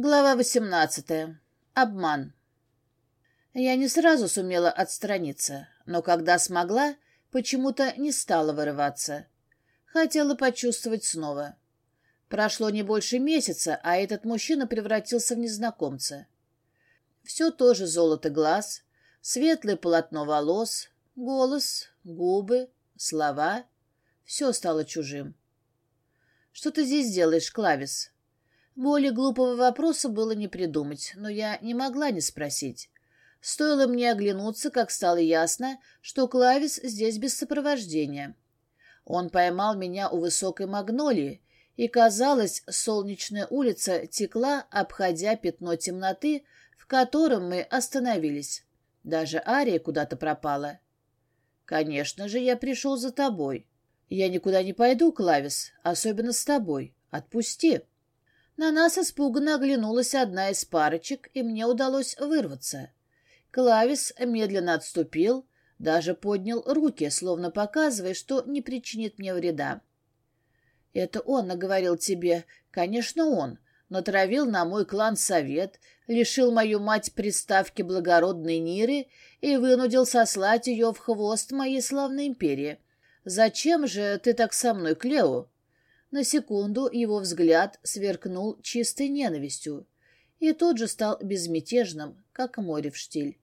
Глава 18. Обман. Я не сразу сумела отстраниться, но когда смогла, почему-то не стала вырываться. Хотела почувствовать снова. Прошло не больше месяца, а этот мужчина превратился в незнакомца. Все тоже золото глаз, светлое полотно волос, голос, губы, слова. Все стало чужим. «Что ты здесь делаешь, Клавис?» Более глупого вопроса было не придумать, но я не могла не спросить. Стоило мне оглянуться, как стало ясно, что Клавис здесь без сопровождения. Он поймал меня у высокой магнолии, и, казалось, солнечная улица текла, обходя пятно темноты, в котором мы остановились. Даже Ария куда-то пропала. «Конечно же, я пришел за тобой. Я никуда не пойду, Клавис, особенно с тобой. Отпусти». На нас испуганно оглянулась одна из парочек, и мне удалось вырваться. Клавис медленно отступил, даже поднял руки, словно показывая, что не причинит мне вреда. «Это он наговорил тебе. Конечно, он. Натравил на мой клан совет, лишил мою мать приставки благородной Ниры и вынудил сослать ее в хвост моей славной империи. Зачем же ты так со мной, Клео?» На секунду его взгляд сверкнул чистой ненавистью и тут же стал безмятежным, как море в штиль.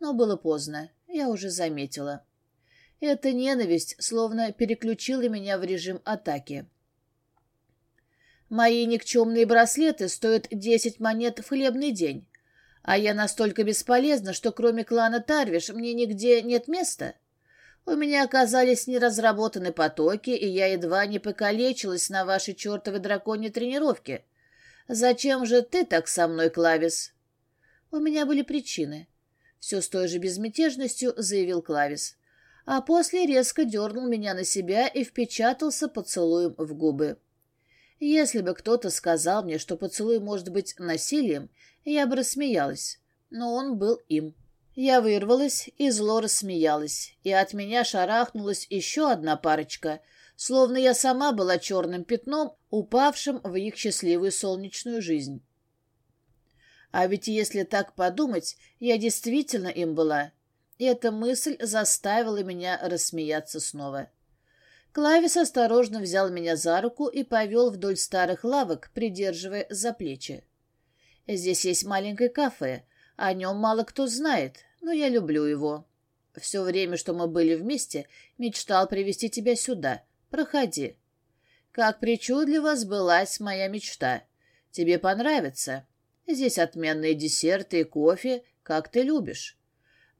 Но было поздно, я уже заметила. Эта ненависть словно переключила меня в режим атаки. Мои никчемные браслеты стоят десять монет в хлебный день, а я настолько бесполезна, что кроме клана Тарвиш мне нигде нет места. У меня оказались неразработаны потоки, и я едва не покалечилась на вашей чертовой драконьей тренировке. Зачем же ты так со мной, Клавис? У меня были причины. Все с той же безмятежностью заявил Клавис. А после резко дернул меня на себя и впечатался поцелуем в губы. Если бы кто-то сказал мне, что поцелуй может быть насилием, я бы рассмеялась, но он был им. Я вырвалась и зло рассмеялась, и от меня шарахнулась еще одна парочка, словно я сама была черным пятном, упавшим в их счастливую солнечную жизнь. А ведь если так подумать, я действительно им была. И эта мысль заставила меня рассмеяться снова. Клавис осторожно взял меня за руку и повел вдоль старых лавок, придерживая за плечи. Здесь есть маленькое кафе, о нем мало кто знает, но я люблю его. Все время, что мы были вместе, мечтал привести тебя сюда. Проходи. Как причудливо сбылась моя мечта. Тебе понравится. Здесь отменные десерты и кофе, как ты любишь.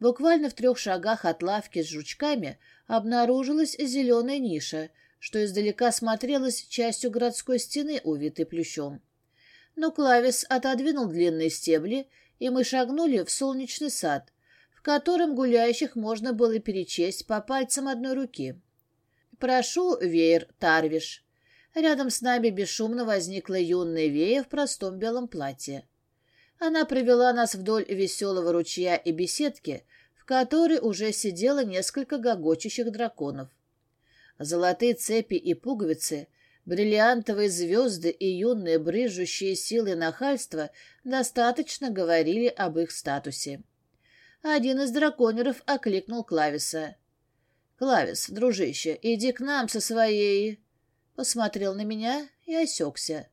Буквально в трех шагах от лавки с жучками обнаружилась зеленая ниша, что издалека смотрелась частью городской стены, увитой плющом. Но Клавис отодвинул длинные стебли, и мы шагнули в солнечный сад, в котором гуляющих можно было перечесть по пальцам одной руки. «Прошу, веер Тарвиш». Рядом с нами бесшумно возникла юная Вея в простом белом платье. Она привела нас вдоль веселого ручья и беседки, в которой уже сидело несколько гогочущих драконов. Золотые цепи и пуговицы, бриллиантовые звезды и юные брыжущие силы нахальства достаточно говорили об их статусе. Один из драконеров окликнул Клависа. «Клавис, дружище, иди к нам со своей...» Посмотрел на меня и осекся.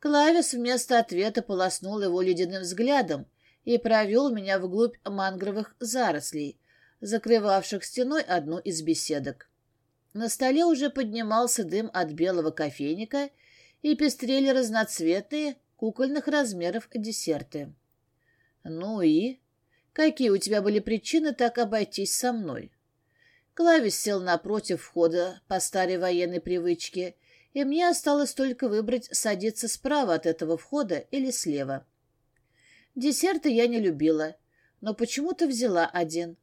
Клавис вместо ответа полоснул его ледяным взглядом и провел меня вглубь мангровых зарослей, закрывавших стеной одну из беседок. На столе уже поднимался дым от белого кофейника и пестрели разноцветные, кукольных размеров десерты. «Ну и? Какие у тебя были причины так обойтись со мной?» Клавис сел напротив входа по старой военной привычке и мне осталось только выбрать, садиться справа от этого входа или слева. Десерты я не любила, но почему-то взяла один.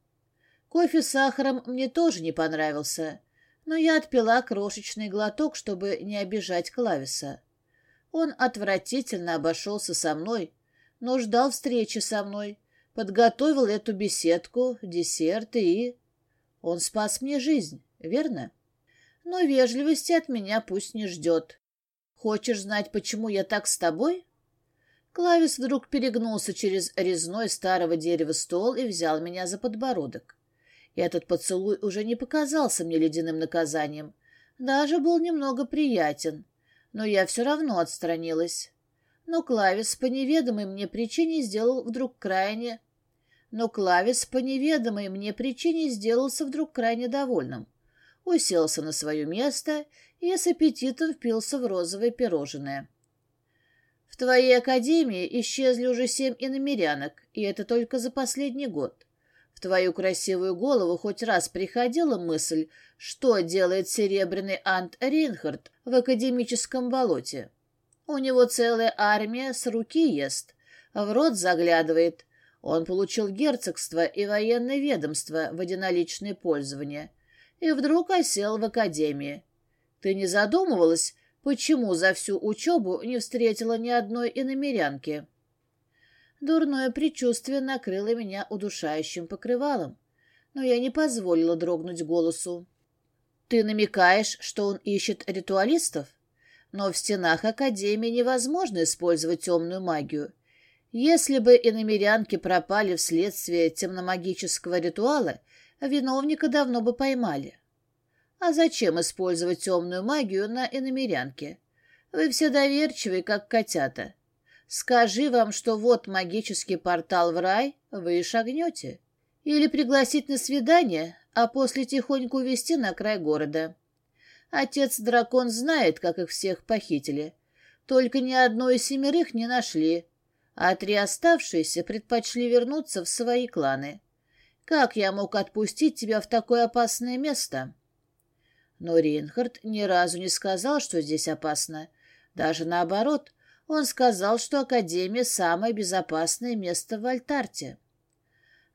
Кофе с сахаром мне тоже не понравился, но я отпила крошечный глоток, чтобы не обижать Клависа. Он отвратительно обошелся со мной, но ждал встречи со мной, подготовил эту беседку, десерты и... Он спас мне жизнь, верно? но вежливости от меня пусть не ждет. Хочешь знать, почему я так с тобой?» Клавис вдруг перегнулся через резной старого дерева стол и взял меня за подбородок. И этот поцелуй уже не показался мне ледяным наказанием, даже был немного приятен, но я все равно отстранилась. Но Клавис по неведомой мне причине сделал вдруг крайне... Но Клавис по неведомой мне причине сделался вдруг крайне довольным. Уселся на свое место и с аппетитом впился в розовое пирожное. В твоей академии исчезли уже семь иномерянок, и это только за последний год. Твою красивую голову хоть раз приходила мысль, что делает серебряный Ант Ринхард в академическом болоте. У него целая армия с руки ест, в рот заглядывает. Он получил герцогство и военное ведомство в единоличное пользование и вдруг осел в академии. Ты не задумывалась, Почему за всю учебу не встретила ни одной иномерянки? Дурное предчувствие накрыло меня удушающим покрывалом, но я не позволила дрогнуть голосу. Ты намекаешь, что он ищет ритуалистов? Но в стенах Академии невозможно использовать темную магию. Если бы иномерянки пропали вследствие темномагического ритуала, виновника давно бы поймали. А зачем использовать темную магию на иномерянке? Вы все доверчивые, как котята. Скажи вам, что вот магический портал в рай, вы шагнете. Или пригласить на свидание, а после тихонько увезти на край города. Отец-дракон знает, как их всех похитили. Только ни одной из семерых не нашли, а три оставшиеся предпочли вернуться в свои кланы. Как я мог отпустить тебя в такое опасное место?» Но Рейнхард ни разу не сказал, что здесь опасно. Даже наоборот, он сказал, что Академия — самое безопасное место в Альтарте.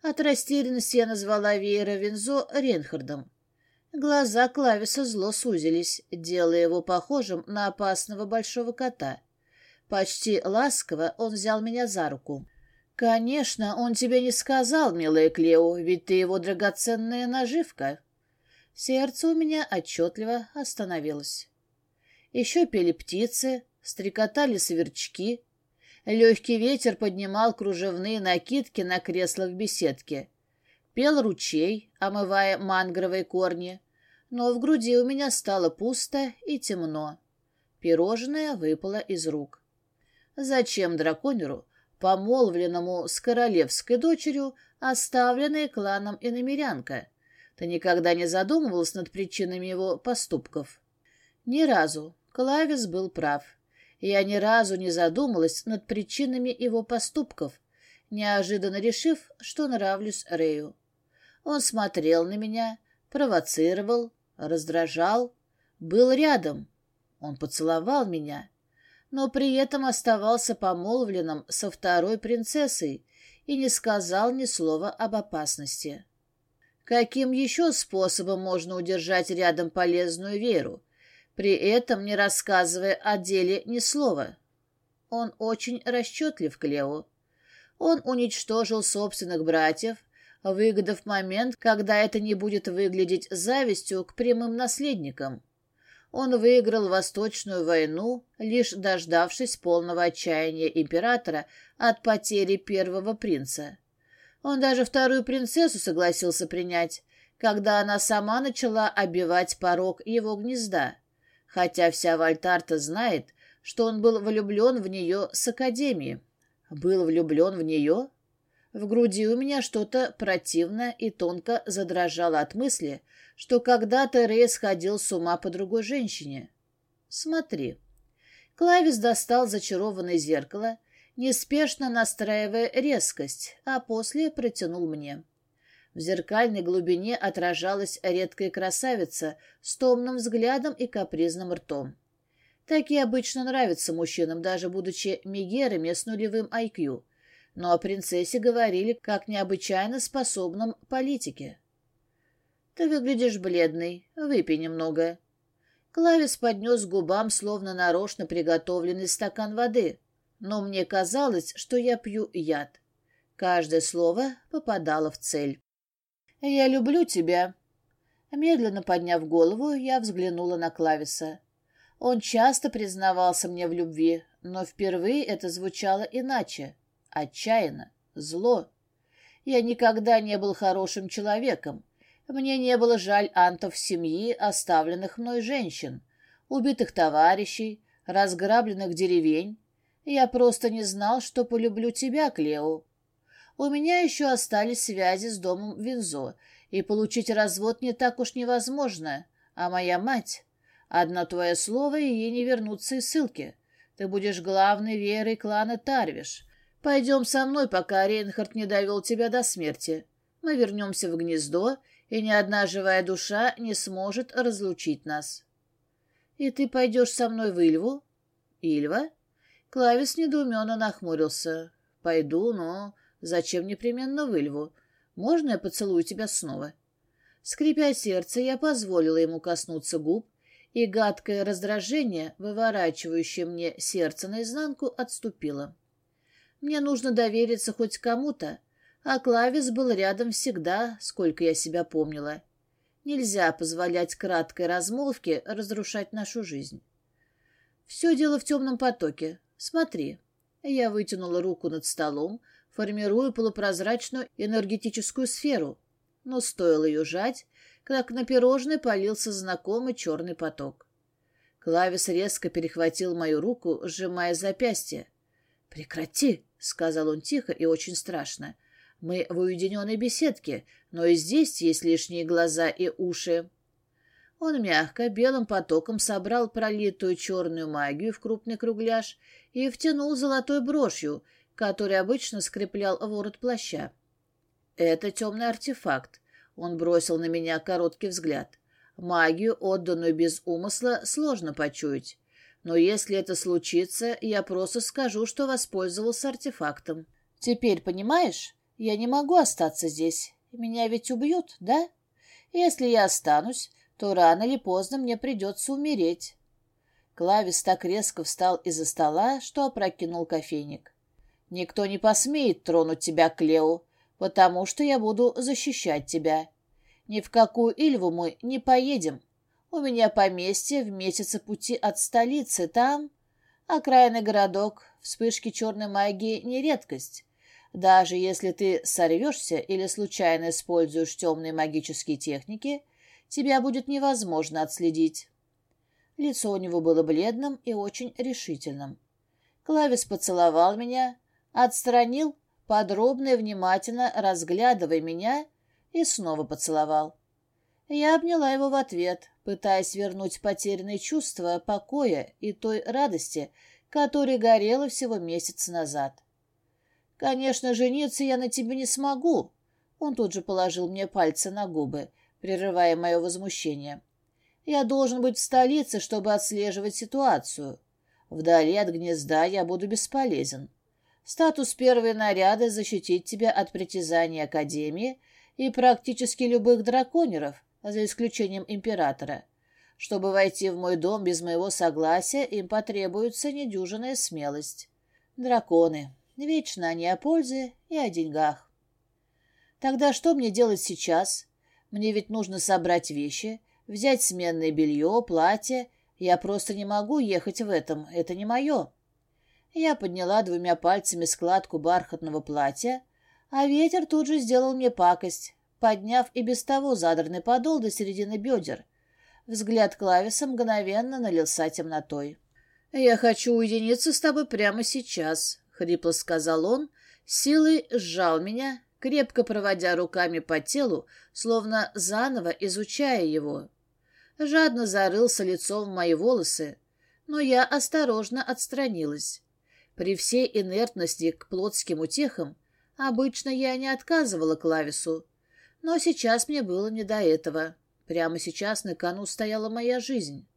От растерянности я назвала Веера Винзо Рейнхардом. Глаза Клависа зло сузились, делая его похожим на опасного большого кота. Почти ласково он взял меня за руку. «Конечно, он тебе не сказал, милая Клео, ведь ты его драгоценная наживка». Сердце у меня отчетливо остановилось. Еще пели птицы, стрекотали сверчки. Легкий ветер поднимал кружевные накидки на креслах беседки. Пел ручей, омывая мангровые корни, но в груди у меня стало пусто и темно. Пирожное выпало из рук. Зачем драконеру, помолвленному с королевской дочерью, оставленная кланом иномерянка? Ты никогда не задумывалась над причинами его поступков? Ни разу. Клавис был прав. Я ни разу не задумалась над причинами его поступков, неожиданно решив, что нравлюсь Рэю. Он смотрел на меня, провоцировал, раздражал, был рядом. Он поцеловал меня, но при этом оставался помолвленным со второй принцессой и не сказал ни слова об опасности. Каким еще способом можно удержать рядом полезную веру, при этом не рассказывая о деле ни слова? Он очень расчетлив, Клео. Он уничтожил собственных братьев, выгодав момент, когда это не будет выглядеть завистью к прямым наследникам. Он выиграл Восточную войну, лишь дождавшись полного отчаяния императора от потери первого принца. Он даже вторую принцессу согласился принять, когда она сама начала обивать порог его гнезда, хотя вся Вальтарта знает, что он был влюблен в нее с Академии. Был влюблен в нее? В груди у меня что-то противно и тонко задрожало от мысли, что когда-то Рэй сходил с ума по другой женщине. Смотри. Клавис достал зачарованное зеркало неспешно настраивая резкость, а после протянул мне. В зеркальной глубине отражалась редкая красавица с томным взглядом и капризным ртом. Такие обычно нравятся мужчинам, даже будучи мегерами с нулевым IQ. Но о принцессе говорили как необычайно способном политике. «Ты выглядишь бледный. Выпей немного». Клавис поднес губам словно нарочно приготовленный стакан воды но мне казалось, что я пью яд. Каждое слово попадало в цель. «Я люблю тебя». Медленно подняв голову, я взглянула на Клависа. Он часто признавался мне в любви, но впервые это звучало иначе. Отчаянно, зло. Я никогда не был хорошим человеком. Мне не было жаль антов семьи, оставленных мной женщин, убитых товарищей, разграбленных деревень. Я просто не знал, что полюблю тебя, Клео. У меня еще остались связи с домом Винзо, и получить развод не так уж невозможно. А моя мать... Одно твое слово, и ей не вернуться из ссылки. Ты будешь главной верой клана Тарвиш. Пойдем со мной, пока Рейнхард не довел тебя до смерти. Мы вернемся в гнездо, и ни одна живая душа не сможет разлучить нас. И ты пойдешь со мной в Ильву? Ильва? Клавис недоуменно нахмурился. Пойду, но зачем непременно в Ильву? Можно я поцелую тебя снова? Скрипя сердце, я позволила ему коснуться губ, и гадкое раздражение, выворачивающее мне сердце наизнанку, отступило. Мне нужно довериться хоть кому-то, а Клавис был рядом всегда, сколько я себя помнила. Нельзя позволять краткой размолвке разрушать нашу жизнь. Все дело в темном потоке. Смотри. Я вытянула руку над столом, формируя полупрозрачную энергетическую сферу. Но стоило ее жать, как на пирожное полился знакомый черный поток. Клавис резко перехватил мою руку, сжимая запястье. «Прекрати!» — сказал он тихо и очень страшно. «Мы в уединенной беседке, но и здесь есть лишние глаза и уши». Он мягко, белым потоком собрал пролитую черную магию в крупный кругляш и втянул золотой брошью, который обычно скреплял ворот плаща. Это темный артефакт, он бросил на меня короткий взгляд. Магию, отданную без умысла, сложно почуять. Но если это случится, я просто скажу, что воспользовался артефактом. Теперь понимаешь? Я не могу остаться здесь. Меня ведь убьют, да? Если я останусь, то рано или поздно мне придется умереть. Клавис так резко встал из-за стола, что опрокинул кофейник. «Никто не посмеет тронуть тебя, Клео потому что я буду защищать тебя. Ни в какую Ильву мы не поедем. У меня поместье в месяце пути от столицы, там... Окраинный городок, вспышки черной магии не редкость. Даже если ты сорвешься или случайно используешь темные магические техники, тебя будет невозможно отследить. Лицо у него было бледным и очень решительным. Клавис поцеловал меня, отстранил подробно и внимательно разглядывая меня, и снова поцеловал. Я обняла его в ответ, пытаясь вернуть потерянные чувства покоя и той радости, которая горела всего месяц назад. «Конечно, жениться я на тебе не смогу», — он тут же положил мне пальцы на губы, прерывая мое возмущение. «Я должен быть в столице, чтобы отслеживать ситуацию. Вдали от гнезда я буду бесполезен. Статус первой наряда защитит тебя от притязаний Академии и практически любых драконеров, за исключением императора. Чтобы войти в мой дом без моего согласия, им потребуется недюжинная смелость. Драконы. Вечно они о пользе и о деньгах. Тогда что мне делать сейчас? Мне ведь нужно собрать вещи, взять сменное белье, платье. Я просто не могу ехать в этом, это не мое. Я подняла двумя пальцами складку бархатного платья, а ветер тут же сделал мне пакость, подняв и без того задранный подол до середины бедер. Взгляд Клависа мгновенно налился темнотой. «Я хочу уединиться с тобой прямо сейчас», — хрипло сказал он, силой сжал меня, крепко проводя руками по телу, словно заново изучая его. Жадно зарылся лицом в мои волосы, но я осторожно отстранилась. При всей инертности к плотским утехам обычно я не отказывала Клавису, но сейчас мне было не до этого. Прямо сейчас на кону стояла моя жизнь.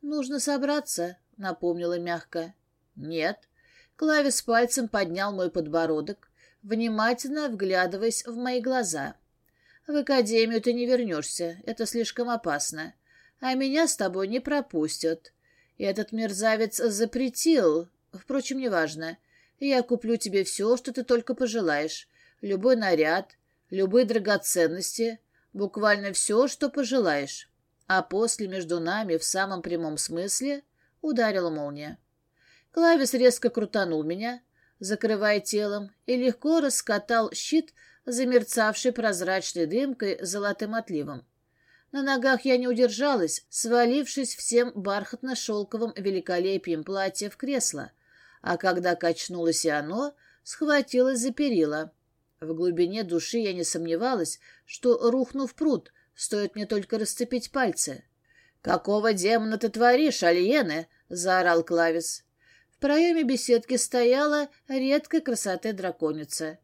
«Нужно собраться», — напомнила мягко. «Нет». Клавис пальцем поднял мой подбородок, внимательно вглядываясь в мои глаза. «В академию ты не вернешься, это слишком опасно, а меня с тобой не пропустят. Этот мерзавец запретил, Впрочем, неважно. Я куплю тебе все, что ты только пожелаешь. Любой наряд, любые драгоценности, буквально все, что пожелаешь. а после между нами в самом прямом смысле ударила молния. Клавис резко крутанул меня, закрывая телом, и легко раскатал щит, замерцавший прозрачной дымкой золотым отливом. На ногах я не удержалась, свалившись всем бархатно-шелковым великолепием платья в кресло, а когда качнулось и оно, схватилась за перила. В глубине души я не сомневалась, что рухну в пруд, стоит мне только расцепить пальцы. «Какого демона ты творишь, Альене?» — заорал Клавис. В проеме беседки стояла редкой красоты драконица.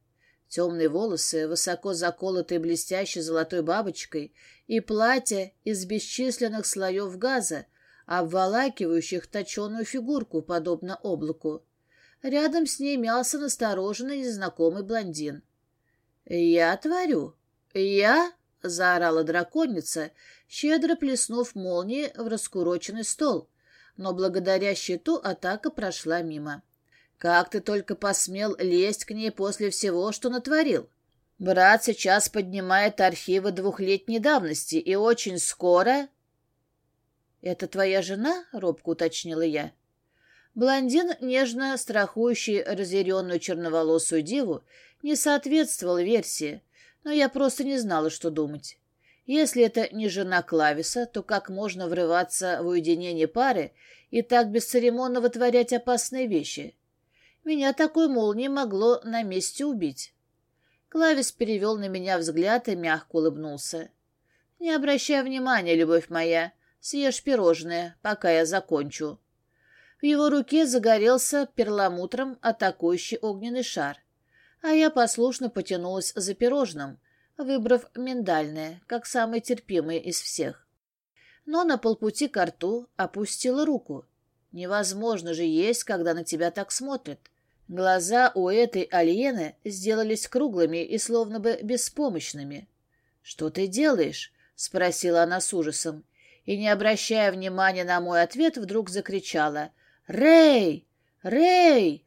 Темные волосы, высоко заколотые блестящей золотой бабочкой, и платье из бесчисленных слоев газа, обволакивающих точеную фигурку, подобно облаку. Рядом с ней мялся настороженный незнакомый блондин. «Я творю. Я?» — заорала драконица, щедро плеснув молнии в раскуроченный стол. Но благодаря щиту атака прошла мимо. Как ты только посмел лезть к ней после всего, что натворил? Брат сейчас поднимает архивы двухлетней давности, и очень скоро... — Это твоя жена? — робко уточнила я. Блондин, нежно страхующий разъяренную черноволосую деву, не соответствовал версии, но я просто не знала, что думать. Если это не жена Клависа, то как можно врываться в уединение пары и так бесцеремонно вытворять опасные вещи? Меня такой молнией могло на месте убить. Клавис перевел на меня взгляд и мягко улыбнулся. «Не обращай внимания, любовь моя. Съешь пирожное, пока я закончу». В его руке загорелся перламутром атакующий огненный шар, а я послушно потянулась за пирожным, выбрав миндальное, как самое терпимое из всех. Но на полпути к рту опустила руку. Невозможно же есть, когда на тебя так смотрят. Глаза у этой Альены сделались круглыми и словно бы беспомощными. «Что ты делаешь?» — спросила она с ужасом. И, не обращая внимания на мой ответ, вдруг закричала. «Рэй! Рэй!»